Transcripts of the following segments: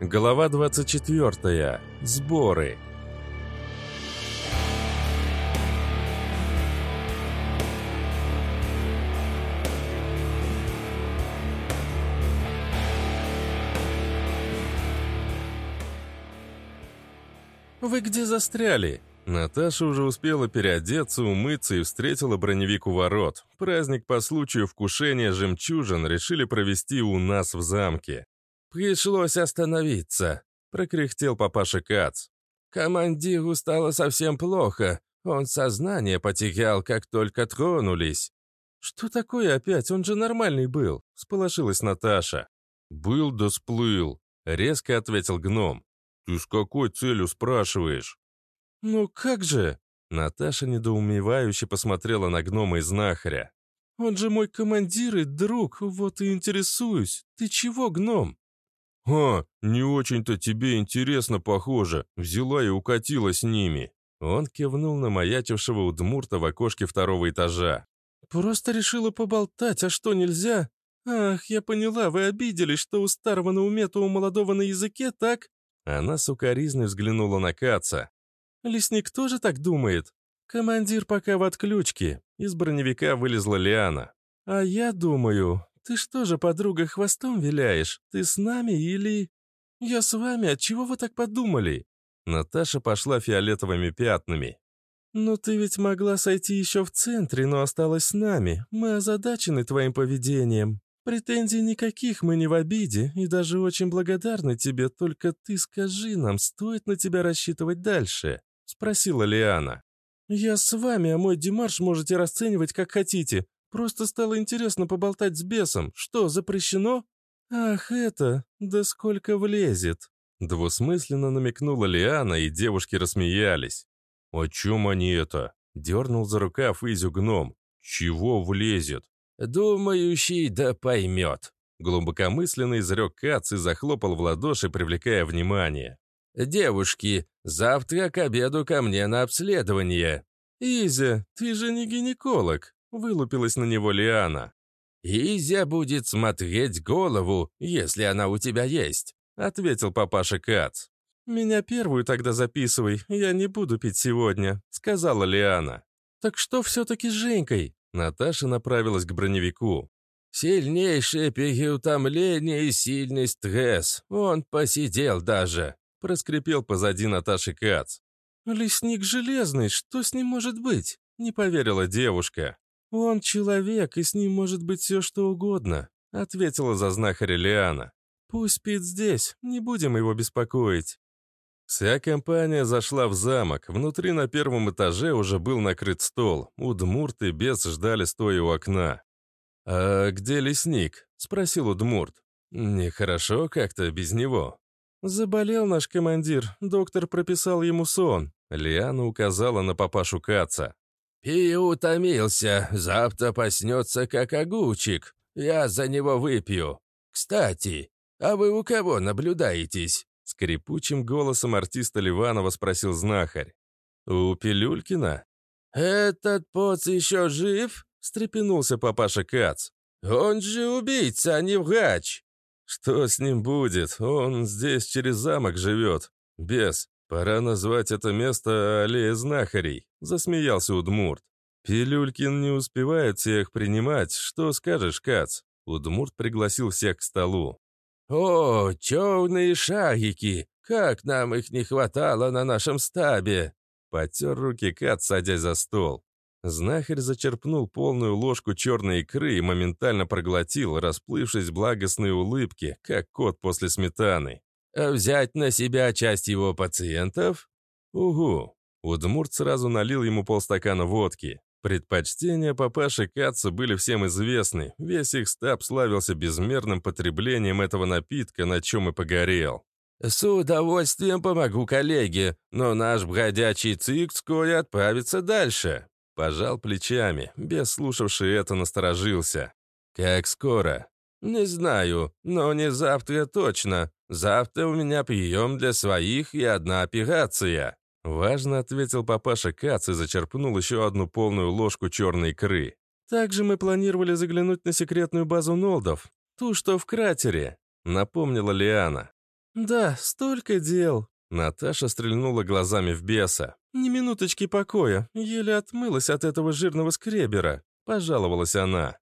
Глава 24. Сборы. «Вы где застряли?» Наташа уже успела переодеться, умыться и встретила броневик у ворот. Праздник по случаю вкушения жемчужин решили провести у нас в замке. «Пришлось остановиться», — прокряхтел папаша Кац. «Командиру стало совсем плохо. Он сознание потерял, как только тронулись». «Что такое опять? Он же нормальный был», — сполошилась Наташа. «Был да сплыл», — резко ответил гном. «Ты с какой целью спрашиваешь?» «Ну как же?» Наташа недоумевающе посмотрела на гнома и знахаря. «Он же мой командир и друг, вот и интересуюсь. Ты чего, гном?» «А, не очень-то тебе интересно, похоже. Взяла и укатила с ними». Он кивнул на маячившего у Дмурта в окошке второго этажа. «Просто решила поболтать, а что, нельзя? Ах, я поняла, вы обиделись, что у старого на уме, то у молодого на языке, так?» Она сукоризной взглянула на Каца. Лесник тоже так думает? Командир пока в отключке. Из броневика вылезла Лиана. А я думаю, ты что же, подруга, хвостом виляешь? Ты с нами или... Я с вами, от чего вы так подумали? Наташа пошла фиолетовыми пятнами. «Ну ты ведь могла сойти еще в центре, но осталась с нами. Мы озадачены твоим поведением. Претензий никаких, мы не в обиде, и даже очень благодарны тебе, только ты скажи нам, стоит на тебя рассчитывать дальше?» спросила Лиана. «Я с вами, а мой демарш можете расценивать как хотите. Просто стало интересно поболтать с бесом. Что, запрещено?» «Ах, это... Да сколько влезет!» Двусмысленно намекнула Лиана, и девушки рассмеялись. «О чем они это?» — дернул за рукав Изю гном. «Чего влезет?» «Думающий да поймет», — глубокомысленно изрек Кац и захлопал в ладоши, привлекая внимание. «Девушки, завтра к обеду ко мне на обследование». «Изя, ты же не гинеколог», — вылупилась на него Лиана. «Изя будет смотреть голову, если она у тебя есть», — ответил папаша Кац. «Меня первую тогда записывай, я не буду пить сегодня», — сказала Лиана. «Так что все-таки с Женькой?» Наташа направилась к броневику. «Сильнейшее переутомление и сильный стресс. Он посидел даже», — проскрипел позади Наташи Кац. «Лесник железный, что с ним может быть?» — не поверила девушка. «Он человек, и с ним может быть все что угодно», — ответила за знахаря Лиана. «Пусть спит здесь, не будем его беспокоить». Вся компания зашла в замок. Внутри на первом этаже уже был накрыт стол. Удмурт и бес ждали стоя у окна. «А где лесник?» — спросил Удмурт. «Нехорошо как-то без него». «Заболел наш командир, доктор прописал ему сон», — Лиана указала на папашу Каца. «Пи утомился, завтра поснется как огурчик. Я за него выпью. Кстати, а вы у кого наблюдаетесь?» Скрипучим голосом артиста Ливанова спросил знахарь. «У Пилюлькина?» «Этот поц еще жив?» — встрепенулся папаша Кац. «Он же убийца, а не врач!» Что с ним будет? Он здесь через замок живет. Бес, пора назвать это место аллея знахарей, засмеялся Удмурт. Пилюлькин не успевает всех принимать. Что скажешь, Кац? Удмурт пригласил всех к столу. «О, черные шарики! Как нам их не хватало на нашем стабе!» Потер руки Кац, садясь за стол. Знахарь зачерпнул полную ложку черной икры и моментально проглотил, расплывшись в благостной улыбке, как кот после сметаны. «А взять на себя часть его пациентов?» «Угу». Удмурт сразу налил ему полстакана водки. Предпочтения папаши Каца были всем известны, весь их стаб славился безмерным потреблением этого напитка, на чем и погорел. «С удовольствием помогу коллеге, но наш бродячий цик вскоре отправится дальше», Пожал плечами, без слушавший это насторожился. «Как скоро?» «Не знаю, но не завтра точно. Завтра у меня прием для своих и одна операция». Важно ответил папаша Кац и зачерпнул еще одну полную ложку черной икры. «Также мы планировали заглянуть на секретную базу Нолдов, ту, что в кратере», — напомнила Лиана. «Да, столько дел». Наташа стрельнула глазами в беса. «Ни минуточки покоя, еле отмылась от этого жирного скребера», — пожаловалась она.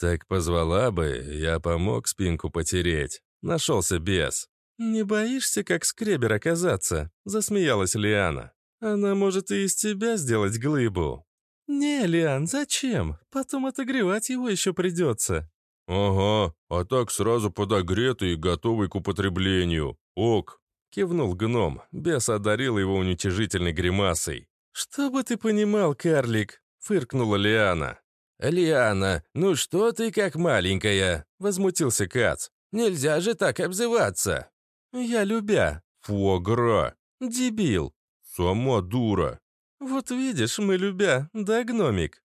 «Так позвала бы, я помог спинку потереть». Нашелся бес. «Не боишься, как скребер оказаться?» — засмеялась Лиана. «Она может и из тебя сделать глыбу». «Не, Лиан, зачем? Потом отогревать его еще придется». «Ага, а так сразу подогретый и готовый к употреблению. Ок». Кивнул гном. Бес одарил его уничижительной гримасой. «Что бы ты понимал, карлик?» — фыркнула Лиана. «Лиана, ну что ты как маленькая?» — возмутился Кац. «Нельзя же так обзываться!» «Я любя». «Фуагра». «Дебил». «Сама дура». «Вот видишь, мы любя, да, гномик?»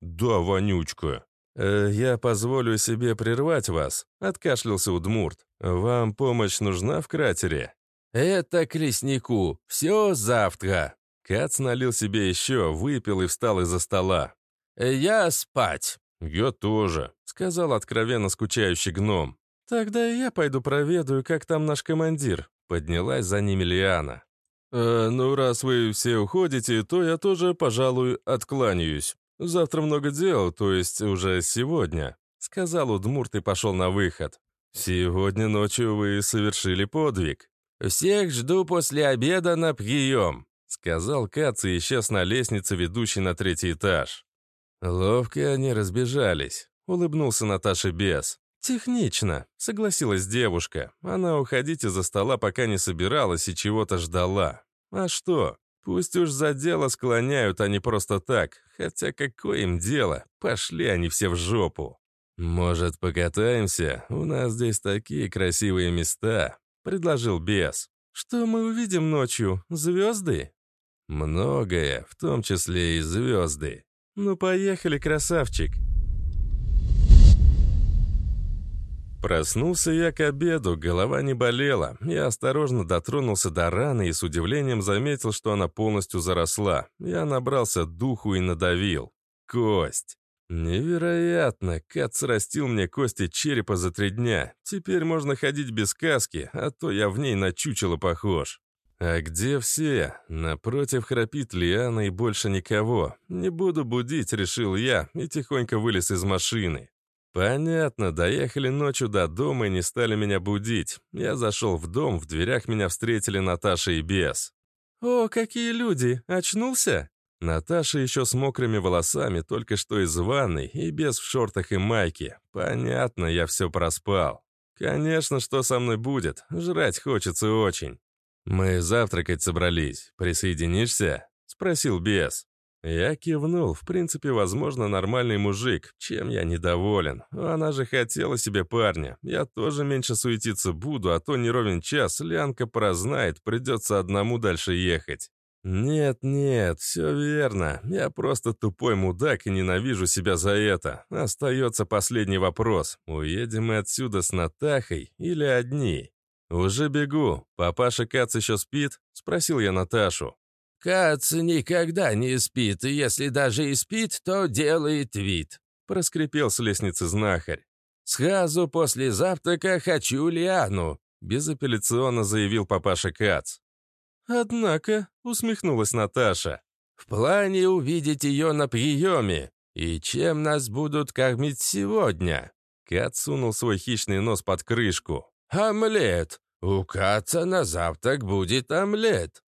«Да, вонючка». «Э, «Я позволю себе прервать вас», — откашлялся Удмурт. «Вам помощь нужна в кратере?» «Это к леснику. Все завтра». Кац налил себе еще, выпил и встал из-за стола. «Я спать». «Я тоже», — сказал откровенно скучающий гном. «Тогда я пойду проведаю, как там наш командир», — поднялась за ними Лиана. «Э, «Ну, раз вы все уходите, то я тоже, пожалуй, откланяюсь. Завтра много дел, то есть уже сегодня», — сказал Удмурт и пошел на выход. «Сегодня ночью вы совершили подвиг». «Всех жду после обеда на прием», — сказал Кац и исчез на лестнице, ведущей на третий этаж. Ловко они разбежались, — улыбнулся Наташа Бес. «Технично», — согласилась девушка. Она уходить из-за стола пока не собиралась и чего-то ждала. А что? Пусть уж за дело склоняют, а не просто так. Хотя какое им дело? Пошли они все в жопу. «Может, покатаемся? У нас здесь такие красивые места», — предложил бес. «Что мы увидим ночью? Звезды?» «Многое, в том числе и звезды». «Ну, поехали, красавчик!» Проснулся я к обеду, голова не болела. Я осторожно дотронулся до раны и с удивлением заметил, что она полностью заросла. Я набрался духу и надавил. Кость. Невероятно, Кат срастил мне кости черепа за три дня. Теперь можно ходить без каски, а то я в ней на чучело похож. А где все? Напротив храпит Лиана и больше никого. Не буду будить, решил я, и тихонько вылез из машины. Понятно, доехали ночью до дома и не стали меня будить. Я зашел в дом, в дверях меня встретили Наташа и Бес. «О, какие люди! Очнулся?» Наташа еще с мокрыми волосами, только что из ванной, и без в шортах и майке. Понятно, я все проспал. Конечно, что со мной будет? Жрать хочется очень. «Мы завтракать собрались. Присоединишься?» — спросил бес. Я кивнул. В принципе, возможно, нормальный мужик. Чем я недоволен? Она же хотела себе парня. Я тоже меньше суетиться буду, а то не ровен час, Лянка прознает, придется одному дальше ехать. «Нет, нет, все верно. Я просто тупой мудак и ненавижу себя за это. Остается последний вопрос. Уедем мы отсюда с Натахой или одни?» «Уже бегу. Папаша Кац еще спит?» — спросил я Наташу. «Кац никогда не спит, и если даже и спит, то делает вид», — проскрипел с лестницы знахарь. «Сразу после завтрака хочу Лиану», — безапелляционно заявил папаша Кац. «Однако», — усмехнулась Наташа, «в плане увидеть ее на приеме. И чем нас будут кормить сегодня?» Кац сунул свой хищный нос под крышку. «Омлет! У Каца на завтрак будет омлет!»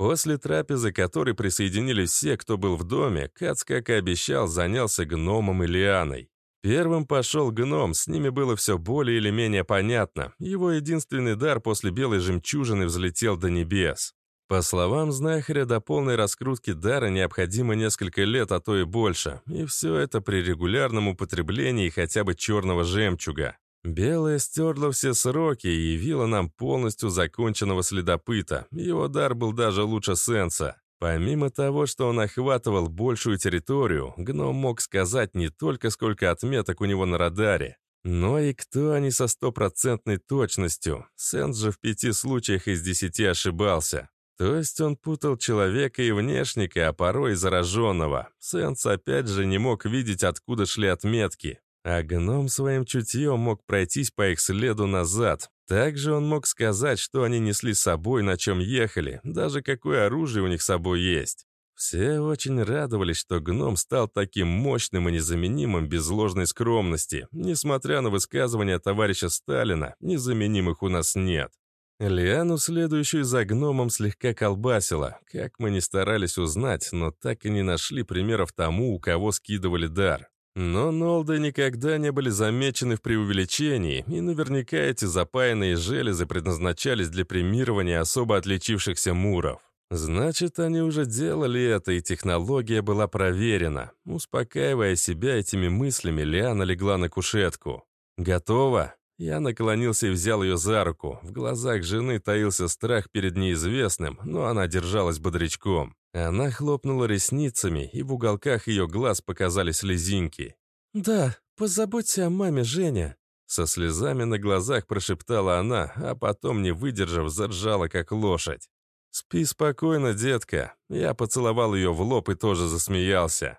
После трапезы, к которой присоединились все, кто был в доме, Кац, как и обещал, занялся гномом и лианой. Первым пошел гном, с ними было все более или менее понятно. Его единственный дар после белой жемчужины взлетел до небес. По словам знахаря, до полной раскрутки дара необходимо несколько лет, а то и больше. И все это при регулярном употреблении хотя бы черного жемчуга. Белая стерла все сроки и явила нам полностью законченного следопыта. Его дар был даже лучше Сенса. Помимо того, что он охватывал большую территорию, гном мог сказать не только сколько отметок у него на радаре, но и кто они со стопроцентной точностью. Сенс же в пяти случаях из десяти ошибался. То есть он путал человека и внешника, а порой и зараженного. Сенс опять же не мог видеть, откуда шли отметки. А гном своим чутьем мог пройтись по их следу назад. Также он мог сказать, что они несли с собой, на чем ехали, даже какое оружие у них с собой есть. Все очень радовались, что гном стал таким мощным и незаменимым без ложной скромности, несмотря на высказывания товарища Сталина, незаменимых у нас нет. Лиану, следующую за гномом, слегка колбасила. Как мы не старались узнать, но так и не нашли примеров тому, у кого скидывали дар. Но Нолды никогда не были замечены в преувеличении, и наверняка эти запаянные железы предназначались для премирования особо отличившихся муров. Значит, они уже делали это, и технология была проверена. Успокаивая себя этими мыслями, Лиана легла на кушетку. «Готово?» Я наклонился и взял ее за руку. В глазах жены таился страх перед неизвестным, но она держалась бодрячком. Она хлопнула ресницами, и в уголках ее глаз показались слезинки. «Да, позаботься о маме, Женя», со слезами на глазах прошептала она, а потом, не выдержав, заржала, как лошадь. «Спи спокойно, детка». Я поцеловал ее в лоб и тоже засмеялся.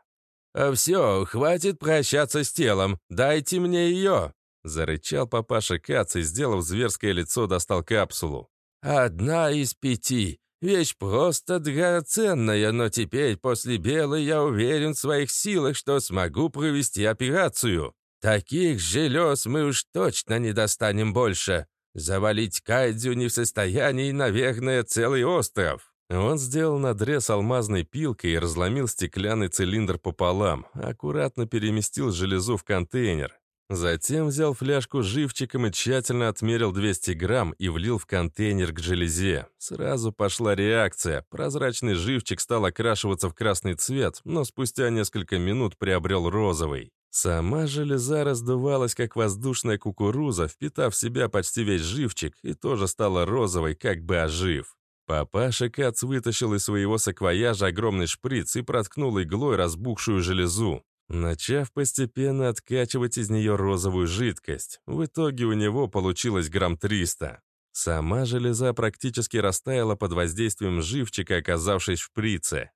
«А все, хватит прощаться с телом. Дайте мне ее!» Зарычал папаша Кац и, сделав зверское лицо, достал капсулу. «Одна из пяти. Вещь просто драгоценная, но теперь, после белой, я уверен в своих силах, что смогу провести операцию. Таких желез мы уж точно не достанем больше. Завалить Кайдзю не в состоянии, наверное, целый остров. Он сделал надрез алмазной пилкой и разломил стеклянный цилиндр пополам, аккуратно переместил железу в контейнер. Затем взял фляжку с живчиком и тщательно отмерил 200 грамм и влил в контейнер к железе. Сразу пошла реакция. Прозрачный живчик стал окрашиваться в красный цвет, но спустя несколько минут приобрел розовый. Сама железа раздувалась, как воздушная кукуруза, впитав в себя почти весь живчик, и тоже стала розовой, как бы ожив. Папаша Кац вытащил из своего саквояжа огромный шприц и проткнул иглой разбухшую железу, начав постепенно откачивать из нее розовую жидкость. В итоге у него получилось грамм 300. Сама железа практически растаяла под воздействием живчика, оказавшись в шприце.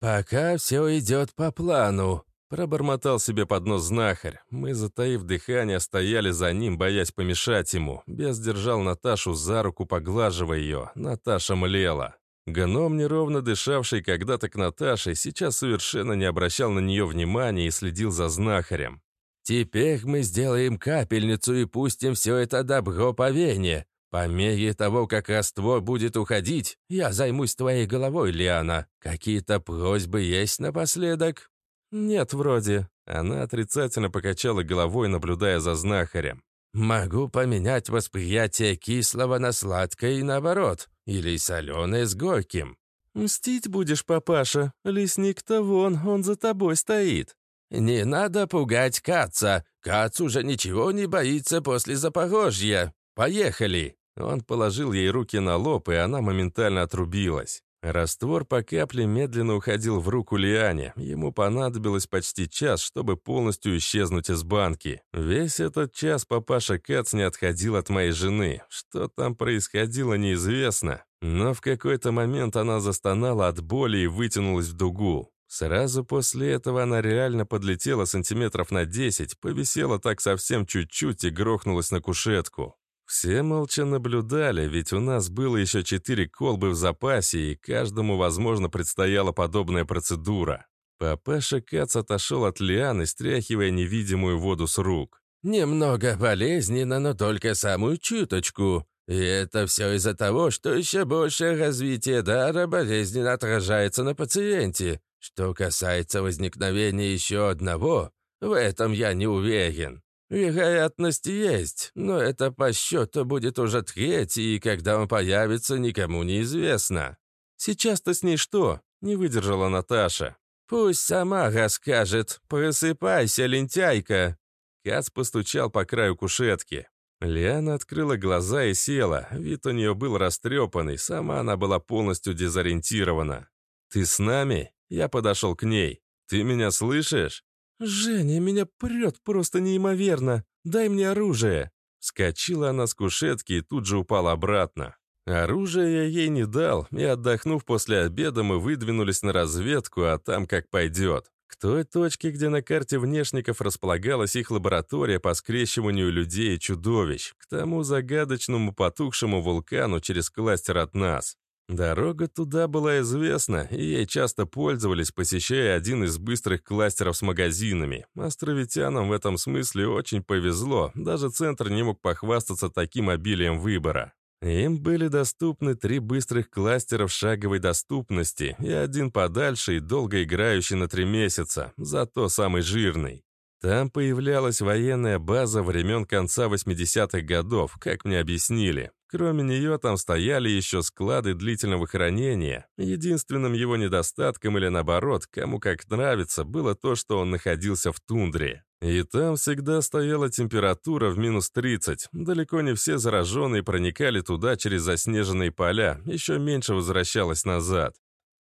«Пока все идет по плану», Пробормотал себе под нос знахарь. Мы, затаив дыхание, стояли за ним, боясь помешать ему. Бес держал Наташу за руку, поглаживая ее. Наташа млела. Гном, неровно дышавший когда-то к Наташе, сейчас совершенно не обращал на нее внимания и следил за знахарем. «Теперь мы сделаем капельницу и пустим все это добро по вене. По мере того, как раствор будет уходить, я займусь твоей головой, Лиана. Какие-то просьбы есть напоследок?» «Нет, вроде». Она отрицательно покачала головой, наблюдая за знахарем. «Могу поменять восприятие кислого на сладкое и наоборот, или соленое с горьким». «Мстить будешь, папаша? Лесник-то вон, он за тобой стоит». «Не надо пугать Каца. Кац уже ничего не боится после Запорожья. Поехали!» Он положил ей руки на лоб, и она моментально отрубилась. Раствор по капле медленно уходил в руку Лиане. Ему понадобилось почти час, чтобы полностью исчезнуть из банки. Весь этот час папаша Кац не отходил от моей жены. Что там происходило, неизвестно. Но в какой-то момент она застонала от боли и вытянулась в дугу. Сразу после этого она реально подлетела сантиметров на 10, повисела так совсем чуть-чуть и грохнулась на кушетку. Все молча наблюдали, ведь у нас было еще четыре колбы в запасе, и каждому, возможно, предстояла подобная процедура. Папаша Кац отошел от лианы, стряхивая невидимую воду с рук. «Немного болезненно, но только самую чуточку. И это все из-за того, что еще большее развитие дара болезненно отражается на пациенте. Что касается возникновения еще одного, в этом я не уверен. «Вероятность есть, но это по счету будет уже третий, и когда он появится, никому не известно». «Сейчас-то с ней что?» — не выдержала Наташа. «Пусть сама расскажет. Просыпайся, лентяйка!» Кац постучал по краю кушетки. Лиана открыла глаза и села. Вид у нее был растрепанный, сама она была полностью дезориентирована. «Ты с нами?» Я подошел к ней. «Ты меня слышишь?» «Женя, меня прет просто неимоверно! Дай мне оружие!» Скочила она с кушетки и тут же упала обратно. Оружие я ей не дал, и, отдохнув после обеда, мы выдвинулись на разведку, а там как пойдет. К той точке, где на карте внешников располагалась их лаборатория по скрещиванию людей и чудовищ, к тому загадочному потухшему вулкану через кластер от нас. Дорога туда была известна, и ей часто пользовались, посещая один из быстрых кластеров с магазинами. Островитянам в этом смысле очень повезло, даже центр не мог похвастаться таким обилием выбора. Им были доступны три быстрых кластера в шаговой доступности и один подальше и долго играющий на три месяца, зато самый жирный. Там появлялась военная база времен конца 80-х годов, как мне объяснили. Кроме нее там стояли еще склады длительного хранения. Единственным его недостатком или наоборот, кому как нравится, было то, что он находился в тундре. И там всегда стояла температура в минус 30. Далеко не все зараженные проникали туда через заснеженные поля, еще меньше возвращалось назад.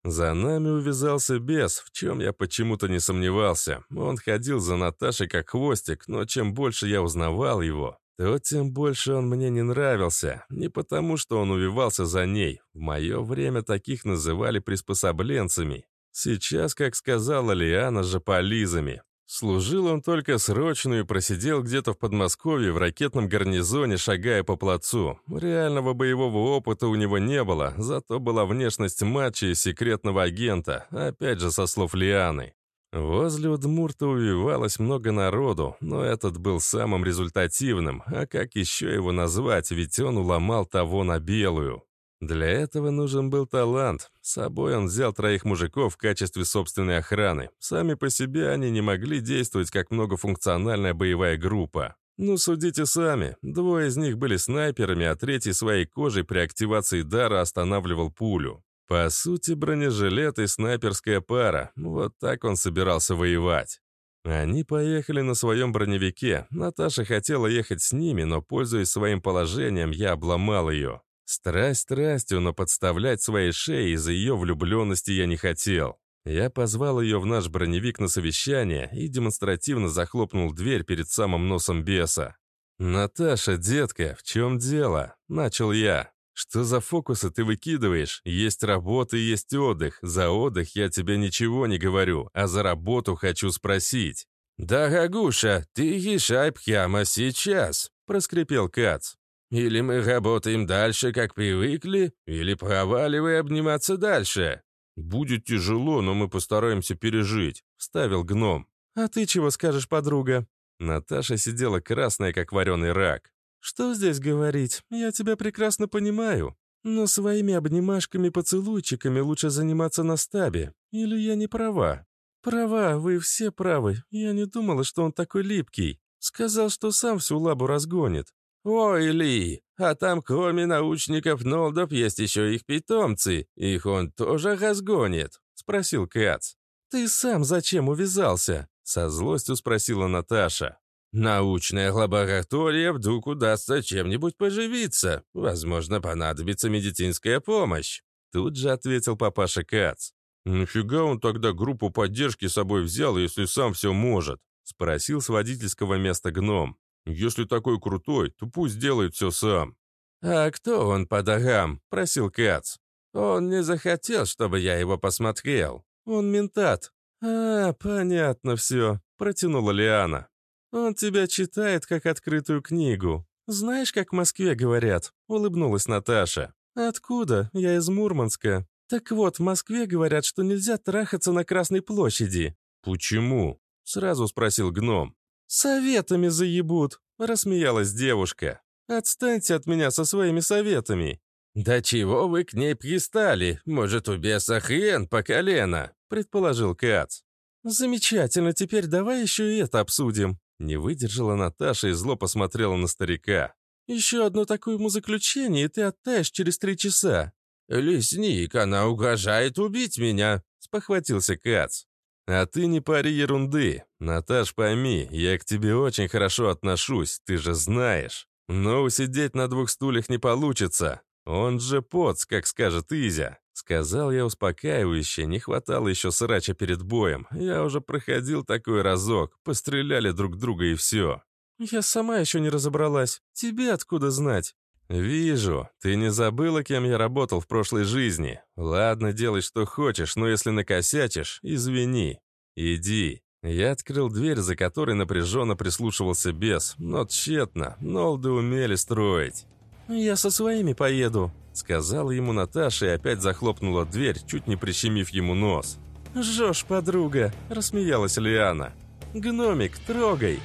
За нами увязался бес, в чем я почему-то не сомневался. Он ходил за Наташей как хвостик, но чем больше я узнавал его, то тем больше он мне не нравился. Не потому, что он увивался за ней. В мое время таких называли приспособленцами. Сейчас, как сказала Лиана, жополизами. Служил он только срочную и просидел где-то в Подмосковье в ракетном гарнизоне, шагая по плацу. Реального боевого опыта у него не было, зато была внешность матча и секретного агента, опять же со слов Лианы. Возле Удмурта увивалось много народу, но этот был самым результативным, а как еще его назвать, ведь он уломал того на белую. Для этого нужен был талант. С собой он взял троих мужиков в качестве собственной охраны. Сами по себе они не могли действовать как многофункциональная боевая группа. Ну, судите сами. Двое из них были снайперами, а третий своей кожей при активации дара останавливал пулю. По сути, бронежилет и снайперская пара. Вот так он собирался воевать. Они поехали на своем броневике. Наташа хотела ехать с ними, но, пользуясь своим положением, я обломал ее. Страсть страстью, но подставлять своей шеи из-за ее влюбленности я не хотел. Я позвал ее в наш броневик на совещание и демонстративно захлопнул дверь перед самым носом беса. «Наташа, детка, в чем дело?» – начал я. «Что за фокусы ты выкидываешь? Есть работа и есть отдых. За отдых я тебе ничего не говорю, а за работу хочу спросить». «Да, Гагуша, ты езжай прямо сейчас», – проскрипел Кац. Или мы работаем дальше, как привыкли, или проваливай обниматься дальше. Будет тяжело, но мы постараемся пережить», — вставил гном. «А ты чего скажешь, подруга?» Наташа сидела красная, как вареный рак. «Что здесь говорить? Я тебя прекрасно понимаю. Но своими обнимашками-поцелуйчиками лучше заниматься на стабе. Или я не права?» «Права, вы все правы. Я не думала, что он такой липкий. Сказал, что сам всю лабу разгонит. «Ой, Ли, а там кроме научников Нолдов есть еще их питомцы. Их он тоже разгонит?» — спросил Кац. «Ты сам зачем увязался?» — со злостью спросила Наташа. «Научная лаборатория вдруг удастся чем-нибудь поживиться. Возможно, понадобится медицинская помощь». Тут же ответил папаша Кац. «Нафига он тогда группу поддержки с собой взял, если сам все может?» — спросил с водительского места гном. Если такой крутой, то пусть делает все сам». «А кто он по дорогам?» — просил Кац. «Он не захотел, чтобы я его посмотрел. Он ментат». «А, понятно все», — протянула Лиана. «Он тебя читает, как открытую книгу. Знаешь, как в Москве говорят?» — улыбнулась Наташа. «Откуда? Я из Мурманска. Так вот, в Москве говорят, что нельзя трахаться на Красной площади». «Почему?» — сразу спросил гном. «Советами заебут», — рассмеялась девушка. «Отстаньте от меня со своими советами». «Да чего вы к ней пристали? Может, у беса хрен по колено?» — предположил Кац. «Замечательно, теперь давай еще и это обсудим». Не выдержала Наташа и зло посмотрела на старика. «Еще одно такое умозаключение, и ты оттаешь через три часа». «Лесник, она угрожает убить меня», — спохватился Кац. «А ты не пари ерунды. Наташ, пойми, я к тебе очень хорошо отношусь, ты же знаешь. Но усидеть на двух стульях не получится. Он же поц, как скажет Изя». Сказал я успокаивающе, не хватало еще срача перед боем. Я уже проходил такой разок, постреляли друг друга и все. «Я сама еще не разобралась. Тебе откуда знать?» «Вижу. Ты не забыла, кем я работал в прошлой жизни. Ладно, делай, что хочешь, но если накосячишь, извини». «Иди». Я открыл дверь, за которой напряженно прислушивался бес, но тщетно, Нолды умели строить. «Я со своими поеду», — сказала ему Наташа и опять захлопнула дверь, чуть не прищемив ему нос. «Жжешь, подруга», — рассмеялась Лиана. «Гномик, трогай!»